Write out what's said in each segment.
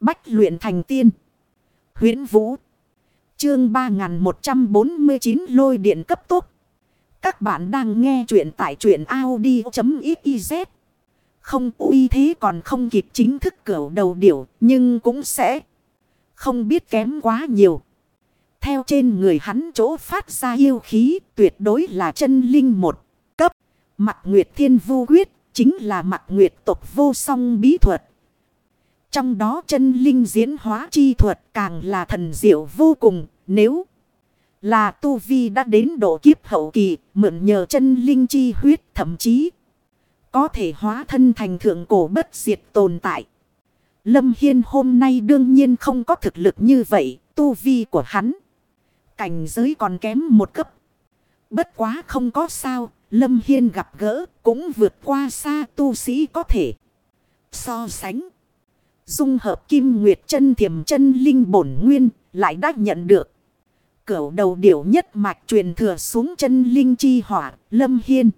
Bách luyện thành tiên. huyễn Vũ. Chương 3149 lôi điện cấp tốc. Các bạn đang nghe truyện tại truyện Audi.xyz. Không, uy thế còn không kịp chính thức cửa đầu điểu, nhưng cũng sẽ không biết kém quá nhiều. Theo trên người hắn chỗ phát ra yêu khí, tuyệt đối là chân linh một cấp. Mặt Nguyệt Thiên Vu Quyết chính là mặt Nguyệt tộc vô song bí thuật. Trong đó chân linh diễn hóa chi thuật càng là thần diệu vô cùng nếu là tu vi đã đến độ kiếp hậu kỳ mượn nhờ chân linh chi huyết thậm chí có thể hóa thân thành thượng cổ bất diệt tồn tại. Lâm Hiên hôm nay đương nhiên không có thực lực như vậy, tu vi của hắn. Cảnh giới còn kém một cấp. Bất quá không có sao, Lâm Hiên gặp gỡ cũng vượt qua xa tu sĩ có thể. So sánh. Dung hợp kim nguyệt chân thiểm chân linh bổn nguyên lại đã nhận được. Cửu đầu điểu nhất mạch truyền thừa xuống chân linh chi hỏa Lâm Hiên.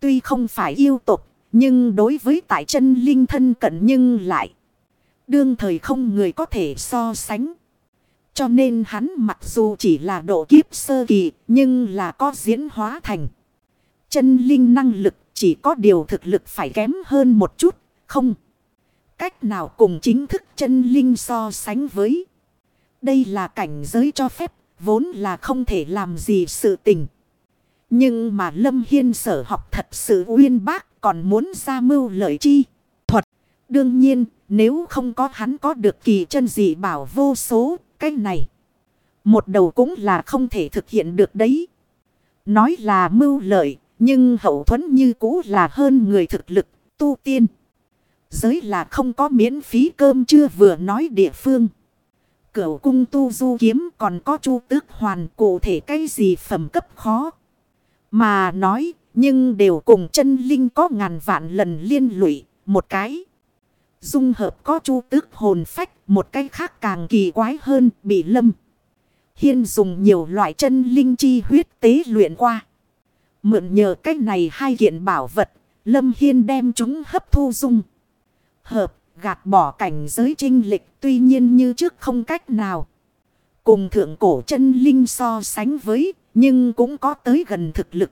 Tuy không phải yêu tục nhưng đối với tại chân linh thân cận nhưng lại. Đương thời không người có thể so sánh. Cho nên hắn mặc dù chỉ là độ kiếp sơ kỳ nhưng là có diễn hóa thành. Chân linh năng lực chỉ có điều thực lực phải kém hơn một chút, không. Cách nào cùng chính thức chân linh so sánh với. Đây là cảnh giới cho phép, vốn là không thể làm gì sự tình. Nhưng mà Lâm Hiên sở học thật sự uyên bác còn muốn ra mưu lợi chi. Thuật. Đương nhiên, nếu không có hắn có được kỳ chân dị bảo vô số, cái này. Một đầu cũng là không thể thực hiện được đấy. Nói là mưu lợi, nhưng hậu thuẫn như cũ là hơn người thực lực, tu tiên. Giới là không có miễn phí cơm chưa vừa nói địa phương. Cửu cung tu du kiếm còn có chu tước hoàn cụ thể cái gì phẩm cấp khó. Mà nói, nhưng đều cùng chân linh có ngàn vạn lần liên lụy, một cái. Dung hợp có chu tước hồn phách, một cái khác càng kỳ quái hơn, bị lâm. Hiên dùng nhiều loại chân linh chi huyết tế luyện qua. Mượn nhờ cách này hai kiện bảo vật, Lâm Hiên đem chúng hấp thu dung. Hợp, gạt bỏ cảnh giới trinh lịch tuy nhiên như trước không cách nào. Cùng thượng cổ chân linh so sánh với, nhưng cũng có tới gần thực lực.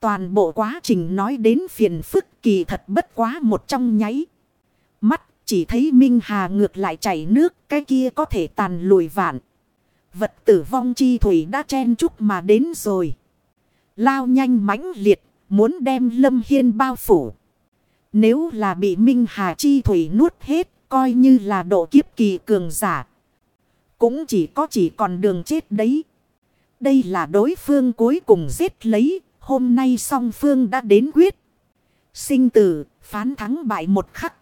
Toàn bộ quá trình nói đến phiền phức kỳ thật bất quá một trong nháy. Mắt chỉ thấy Minh Hà ngược lại chảy nước, cái kia có thể tàn lùi vạn. Vật tử vong chi thủy đã chen chúc mà đến rồi. Lao nhanh mãnh liệt, muốn đem Lâm Hiên bao phủ. Nếu là bị Minh Hà chi thủy nuốt hết, coi như là độ kiếp kỳ cường giả. Cũng chỉ có chỉ còn đường chết đấy. Đây là đối phương cuối cùng giết lấy, hôm nay song phương đã đến quyết. Sinh tử, phán thắng bại một khắc.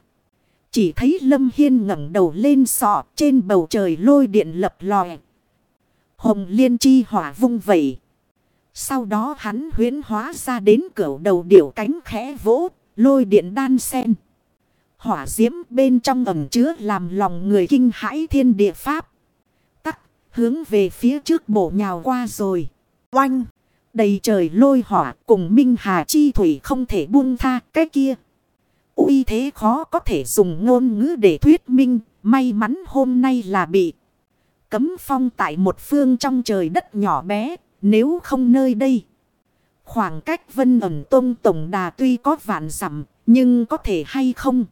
Chỉ thấy Lâm Hiên ngẩng đầu lên sọ trên bầu trời lôi điện lập lòe. Hồng liên chi hỏa vung vẩy. Sau đó hắn huyến hóa ra đến cửa đầu điểu cánh khẽ vỗ, lôi điện đan sen. Hỏa diễm bên trong ẩm chứa làm lòng người kinh hãi thiên địa pháp. Tắc, hướng về phía trước bổ nhào qua rồi. Oanh, đầy trời lôi hỏa cùng Minh Hà Chi Thủy không thể buông tha cái kia. uy thế khó có thể dùng ngôn ngữ để thuyết minh, may mắn hôm nay là bị cấm phong tại một phương trong trời đất nhỏ bé, nếu không nơi đây. Khoảng cách vân ẩm tông tổng đà tuy có vạn dặm nhưng có thể hay không.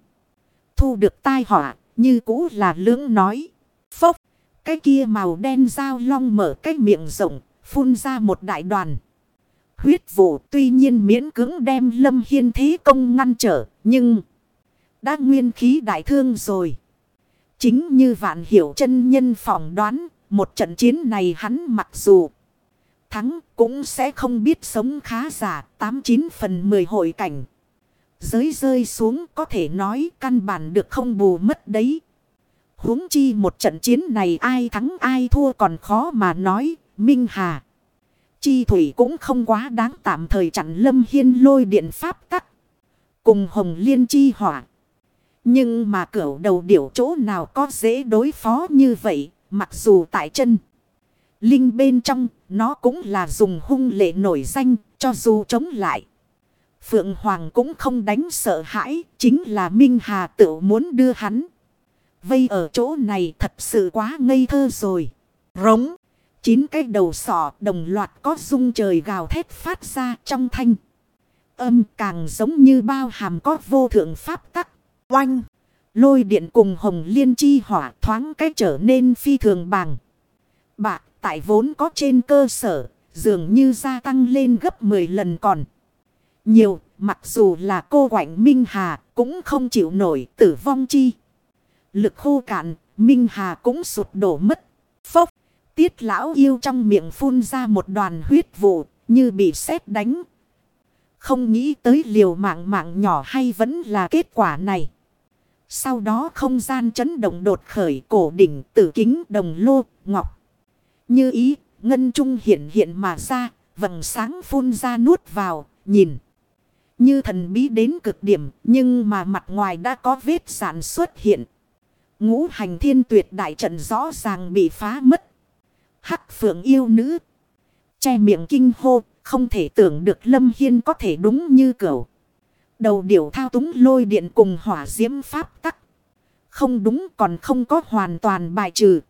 Thu được tai họa như cũ là lưỡng nói. Phốc, cái kia màu đen dao long mở cái miệng rộng, phun ra một đại đoàn. Huyết vụ tuy nhiên miễn cưỡng đem lâm hiên thế công ngăn trở, nhưng đã nguyên khí đại thương rồi. Chính như vạn hiểu chân nhân phỏng đoán, một trận chiến này hắn mặc dù thắng cũng sẽ không biết sống khá giả, 89 phần 10 hội cảnh. Giới rơi xuống có thể nói căn bản được không bù mất đấy. huống chi một trận chiến này ai thắng ai thua còn khó mà nói, Minh Hà. Chi thủy cũng không quá đáng tạm thời chặn lâm hiên lôi điện pháp tắc. Cùng hồng liên chi hỏa. Nhưng mà cửa đầu điểu chỗ nào có dễ đối phó như vậy, mặc dù tại chân. Linh bên trong, nó cũng là dùng hung lệ nổi danh, cho dù chống lại. Phượng Hoàng cũng không đánh sợ hãi, chính là Minh Hà tự muốn đưa hắn Vây ở chỗ này thật sự quá ngây thơ rồi. Rống. Chín cái đầu sọ đồng loạt có rung trời gào thét phát ra trong thanh. Âm càng giống như bao hàm có vô thượng pháp tắc. Oanh. Lôi điện cùng hồng liên chi hỏa thoáng cái trở nên phi thường bằng. Bạc tại vốn có trên cơ sở. Dường như gia tăng lên gấp 10 lần còn. Nhiều. Mặc dù là cô quạnh Minh Hà cũng không chịu nổi tử vong chi. Lực khô cạn. Minh Hà cũng sụt đổ mất. Phốc. Tiết lão yêu trong miệng phun ra một đoàn huyết vụ, như bị sét đánh. Không nghĩ tới liều mạng mạng nhỏ hay vẫn là kết quả này. Sau đó không gian chấn động đột khởi cổ đỉnh tử kính đồng lô, ngọc. Như ý, ngân trung hiện hiện mà ra, vầng sáng phun ra nuốt vào, nhìn. Như thần bí đến cực điểm, nhưng mà mặt ngoài đã có vết sản xuất hiện. Ngũ hành thiên tuyệt đại trận rõ ràng bị phá mất. Hắc phượng yêu nữ. Che miệng kinh hô. Không thể tưởng được Lâm Hiên có thể đúng như cửu. Đầu điểu thao túng lôi điện cùng hỏa diễm pháp tắc. Không đúng còn không có hoàn toàn bài trừ.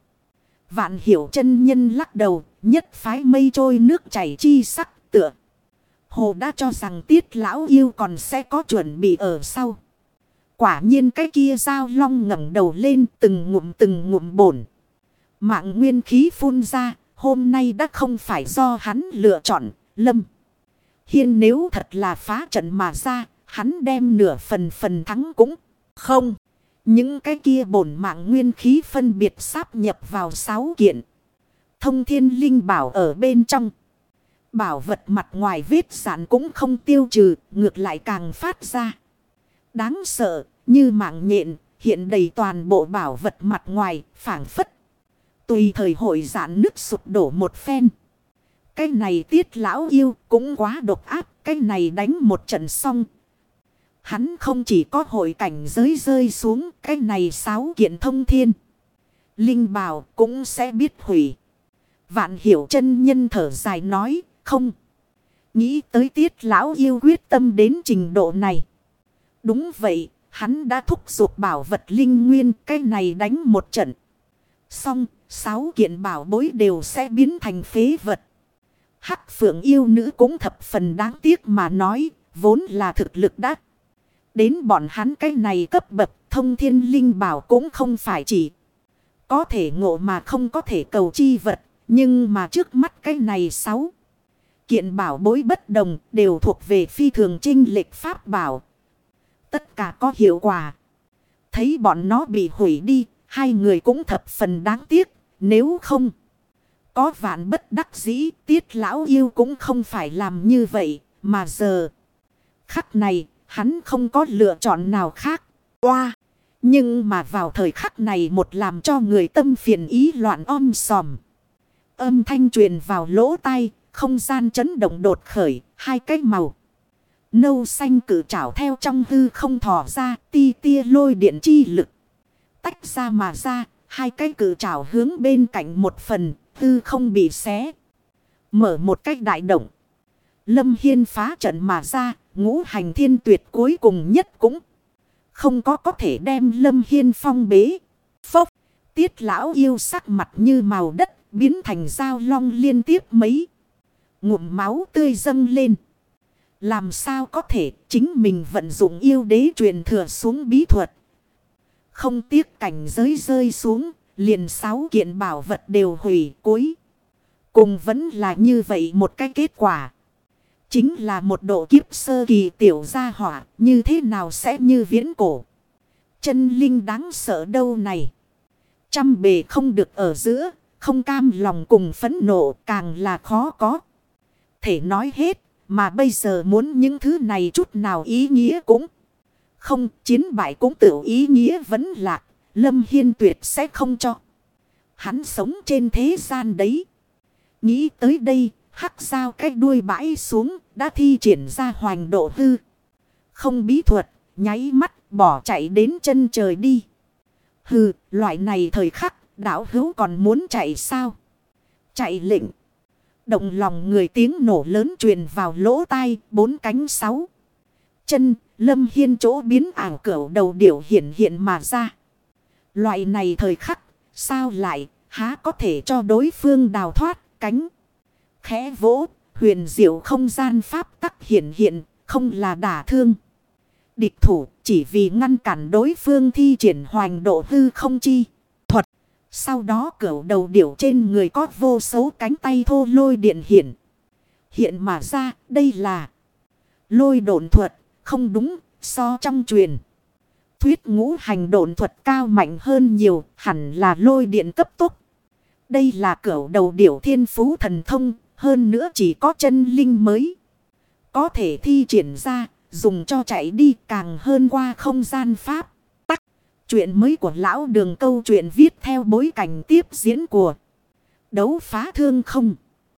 Vạn hiểu chân nhân lắc đầu. Nhất phái mây trôi nước chảy chi sắc tựa. Hồ đã cho rằng tiết lão yêu còn sẽ có chuẩn bị ở sau. Quả nhiên cái kia dao long ngẩng đầu lên từng ngụm từng ngụm bổn. Mạng nguyên khí phun ra, hôm nay đã không phải do hắn lựa chọn, lâm. Hiên nếu thật là phá trận mà ra, hắn đem nửa phần phần thắng cũng không. Những cái kia bổn mạng nguyên khí phân biệt sáp nhập vào sáu kiện. Thông thiên linh bảo ở bên trong. Bảo vật mặt ngoài vết sản cũng không tiêu trừ, ngược lại càng phát ra. Đáng sợ, như mạng nhện, hiện đầy toàn bộ bảo vật mặt ngoài, phản phất. Tùy thời hội giãn nước sụp đổ một phen. Cái này tiết lão yêu cũng quá độc áp. Cái này đánh một trận xong. Hắn không chỉ có hội cảnh giới rơi xuống. Cái này sáu kiện thông thiên. Linh bảo cũng sẽ biết hủy. Vạn hiểu chân nhân thở dài nói. Không. Nghĩ tới tiết lão yêu quyết tâm đến trình độ này. Đúng vậy. Hắn đã thúc giục bảo vật linh nguyên. Cái này đánh một trận. Xong Sáu kiện bảo bối đều sẽ biến thành phế vật. Hắc phượng yêu nữ cũng thập phần đáng tiếc mà nói, vốn là thực lực đắt. Đến bọn hắn cái này cấp bậc thông thiên linh bảo cũng không phải chỉ có thể ngộ mà không có thể cầu chi vật. Nhưng mà trước mắt cái này sáu kiện bảo bối bất đồng đều thuộc về phi thường trinh lệch pháp bảo. Tất cả có hiệu quả. Thấy bọn nó bị hủy đi, hai người cũng thập phần đáng tiếc. Nếu không, có vạn bất đắc dĩ, tiết lão yêu cũng không phải làm như vậy, mà giờ. Khắc này, hắn không có lựa chọn nào khác. Oa! Nhưng mà vào thời khắc này một làm cho người tâm phiền ý loạn om sòm. Âm thanh truyền vào lỗ tai, không gian chấn động đột khởi, hai cái màu. Nâu xanh cử trảo theo trong hư không thỏ ra, ti tia lôi điện chi lực. Tách ra mà ra, Hai cái cử trảo hướng bên cạnh một phần, tư không bị xé. Mở một cách đại động. Lâm Hiên phá trận mà ra, ngũ hành thiên tuyệt cuối cùng nhất cũng không có có thể đem Lâm Hiên phong bế. Phốc, tiết lão yêu sắc mặt như màu đất, biến thành dao long liên tiếp mấy. Ngụm máu tươi dâng lên. Làm sao có thể chính mình vận dụng yêu đế truyền thừa xuống bí thuật. Không tiếc cảnh giới rơi xuống, liền sáu kiện bảo vật đều hủy cuối. Cùng vẫn là như vậy một cái kết quả. Chính là một độ kiếp sơ kỳ tiểu gia hỏa, như thế nào sẽ như viễn cổ. Chân linh đáng sợ đâu này. Trăm bề không được ở giữa, không cam lòng cùng phấn nộ càng là khó có. Thể nói hết, mà bây giờ muốn những thứ này chút nào ý nghĩa cũng không, chiến bại cũng tự ý nghĩa vẫn lạc. Lâm Hiên tuyệt sẽ không cho. Hắn sống trên thế gian đấy. Nghĩ tới đây, hắc sao cái đuôi bãi xuống, đã thi triển ra hoành độ hư. Không bí thuật, nháy mắt, bỏ chạy đến chân trời đi. Hừ, loại này thời khắc, đảo hữu còn muốn chạy sao? Chạy lệnh. Động lòng người tiếng nổ lớn truyền vào lỗ tai, bốn cánh sáu. Chân, Lâm Hiên chỗ biến ảo cửu đầu điểu hiện hiện mà ra. Loại này thời khắc, sao lại, há có thể cho đối phương đào thoát cánh. Khẽ vỗ, huyền diệu không gian pháp tắc hiện hiện, không là đả thương. Địch thủ chỉ vì ngăn cản đối phương thi triển hoành độ hư không chi. Thuật. Sau đó cửu đầu điểu trên người có vô số cánh tay thô lôi điện hiện. Hiện mà ra đây là lôi độn thuật. Không đúng so trong truyền. Thuyết ngũ hành độn thuật cao mạnh hơn nhiều hẳn là lôi điện cấp tốc. Đây là cửu đầu điểu thiên phú thần thông hơn nữa chỉ có chân linh mới. Có thể thi triển ra dùng cho chạy đi càng hơn qua không gian pháp. Tắc, chuyện mới của lão đường câu chuyện viết theo bối cảnh tiếp diễn của đấu phá thương không.